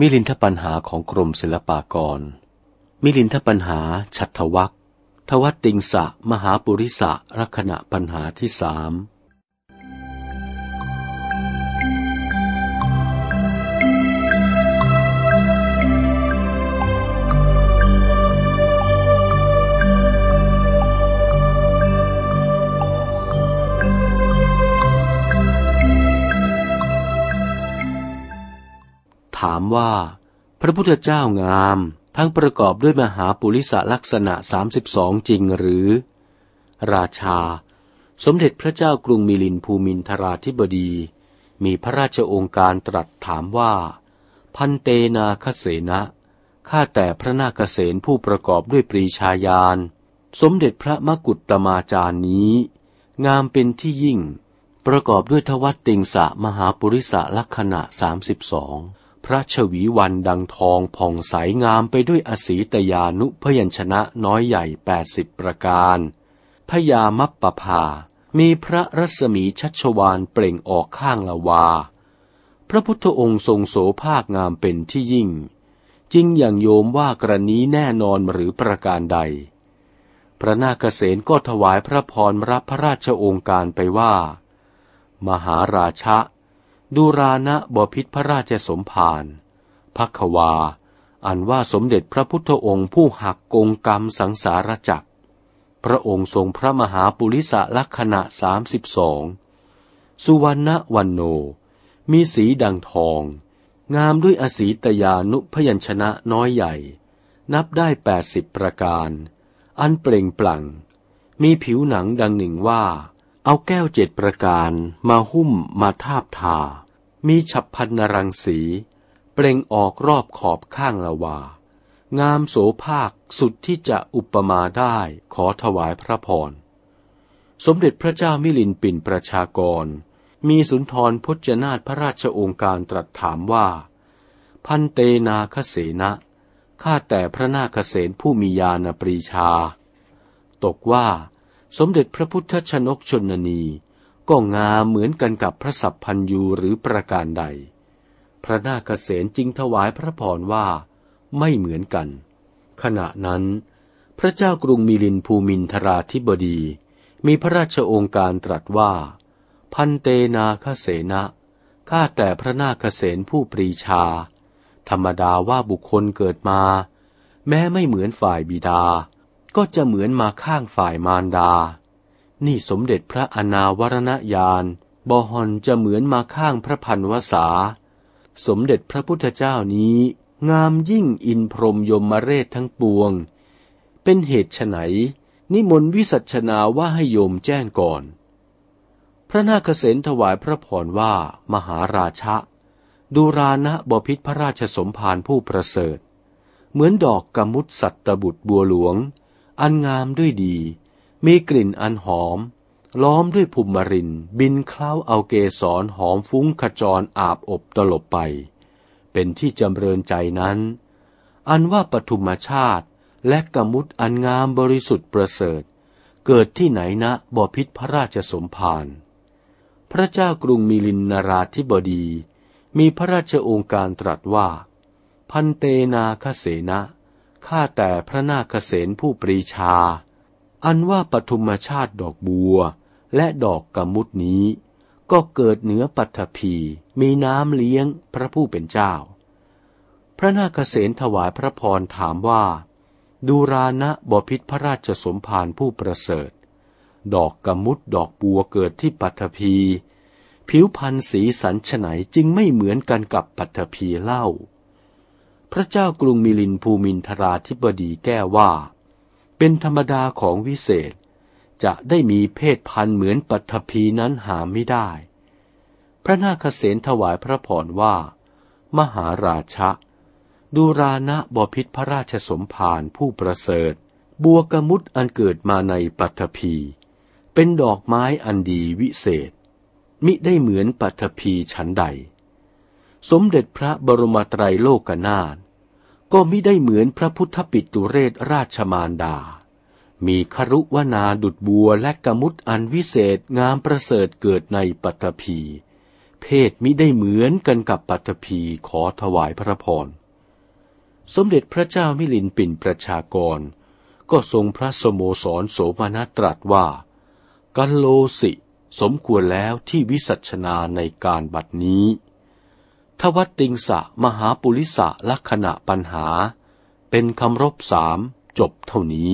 มิลินทปัญหาของกรมศิลปากร มิลินทปัญหา ฉัตรวักทวัตติงสะ มหาปุริสะลักษณะปัญหาที่สาม ถามว่า พระพุทธเจ้างาม ทั้งประกอบด้วยมหาปุริสลักษณะสามสิบสองจริงหรือ ราชา สมเด็จพระเจ้ากรุงมิลินภูมินทราธิบดี มีพระราชองค์การตรัสถามว่า พันเตนาคเสนะข้าแต่พระนาคเสนผู้ประกอบด้วยปรีชาญาณสมเด็จพระมกุฎตมาจารย์นี้ งามเป็นที่ยิ่ง ประกอบด้วยทวัตติงสะมหาปุริสลักษณะสามสิบสอง พระชวีวันดังทองผ่องใสงามไปด้วยอสีตยานุพยัญชนะน้อยใหญ่แปดสิบประการ พยามัปปภา มีพระรัศมีชัชวานเปล่งออกข้างละวา พระพุทธองค์ทรงโสภาคงามเป็นที่ยิ่ง จริงอย่างโยมว่ากรณีแน่นอนหรือประการใด พระนาคเษนก็ถวายพระพรรับพระราชองค์การไปว่า มหาราชะ ดูรานะบพิษพระราชสมภารพักวา อันว่าสมเด็จพระพุทธองค์ผู้หักกงกรรมสังสารจักร พระองค์ทรงพระมหาปุริสลักษณะสามสิบสอง สุวรรณวันโน มีสีดังทอง งามด้วยอสีตยานุพยัญชนะน้อยใหญ่ นับได้แปดสิบประการ อันเปล่งปลั่ง มีผิวหนังดังหนึ่งว่า เอาแก้วเจ็ดประการมาหุ้มมาทาบทา มีฉับพันนรังสี เปล่งออกรอบขอบข้างละวา งามโสภาคสุดที่จะอุปมาได้ขอถวายพระพร สมเด็จพระเจ้ามิลินปินประชากร มีสุนทรพจนาถพระราชองค์การตรัสถามว่า พันเตนาคเสนะข้าแต่พระนาคเสนผู้มีญาณปรีชา ตกว่าสมเด็จพระพุทธชนกชนนี ก็งามเหมือนกันกับพระสัพพันยูหรือประการใด พระนาคเษนจึงถวายพระพรว่าไม่เหมือนกัน ขณะนั้น พระเจ้ากรุงมิลินภูมินทราธิบดี มีพระราชองค์การตรัสว่า พันเตนาคเสนะข้าแต่พระนาคเษนผู้ปรีชา ธรรมดาว่าบุคคลเกิดมา แม้ไม่เหมือนฝ่ายบิดา ก็จะเหมือนมาข้างฝ่ายมารดา นี่สมเด็จพระอนาวรณญาณบอฮอนจะเหมือนมาข้างพระพันวษา สมเด็จพระพุทธเจ้านี้ งามยิ่งอินพรมยมมเรศทั้งปวง เป็นเหตุไฉนนิมนต์วิสัชนาว่าให้โยมแจ้งก่อน พระนาคเษนถวายพระพรว่ามหาราชะดูรานะบพิษพระราชสมภารผู้ประเสริฐ เหมือนดอกกมุตสัตตบุตรบัวหลวง อันงามด้วยดี มีกลิ่นอันหอม ล้อมด้วยภูมิริน บินเคล้าเอาเกสรหอมฟุ้งขจรอาบอบตลบไป เป็นที่จำเริญใจนั้น อันว่าปฐุมชาติและกมุตอันงามบริสุทธิ์ประเสริฐ เกิดที่ไหนนะบพิษพระราชสมภารพระเจ้ากรุงมิลินนาราธิบดี มีพระราชองค์การตรัสว่า พันเตนาคเสนะข้าแต่พระนาคเษนผู้ปรีชา อันว่าปฐุมชาติดอกบัว และดอกกมุตนี้ ก็เกิดเหนือปัทภีมีน้ำเลี้ยงพระผู้เป็นเจ้า พระนาคเษนถวายพระพรถามว่า ดูรานะบพิษพระราชสมภารผู้ประเสริฐ ดอกกมุตดอกบัวเกิดที่ปัทภีผิวพันธ์สีสันฉไหนจึงไม่เหมือนกันกับปัทภีเล่า พระเจ้ากรุงมิลินภูมินทราธิบดีแก้ว่า เป็นธรรมดาของวิเศษ จะได้มีเพศพันธ์เหมือนปัทภีนั้นหาไม่ได้ พระนาคเษนถวายพระพรว่า มหาราชะดูรานะบพิษพระราชสมภารผู้ประเสริฐ บัวกมุตอันเกิดมาในปัทภีเป็นดอกไม้อันดีวิเศษ มิได้เหมือนปัทภีฉันใด สมเด็จพระบรมไตรโลกนาถ ก็มิได้เหมือนพระพุทธปิตุเรศราชมารดา มีครุวนาดุดบัวและกมุตอันวิเศษงามประเสริฐเกิดในปัตภีเพศมิได้เหมือนกันกับปัตภีขอถวายพระพร สมเด็จพระเจ้ามิลินปินประชากร ก็ทรงพระสโมสรโสมนัตรัสว่า กัลโลสิ สมควรแล้วที่วิสัชนาในการบัดนี้ ทวัตติงสะมหาปุริสะลักษณะปัญหา เป็นคำรบสามจบเท่านี้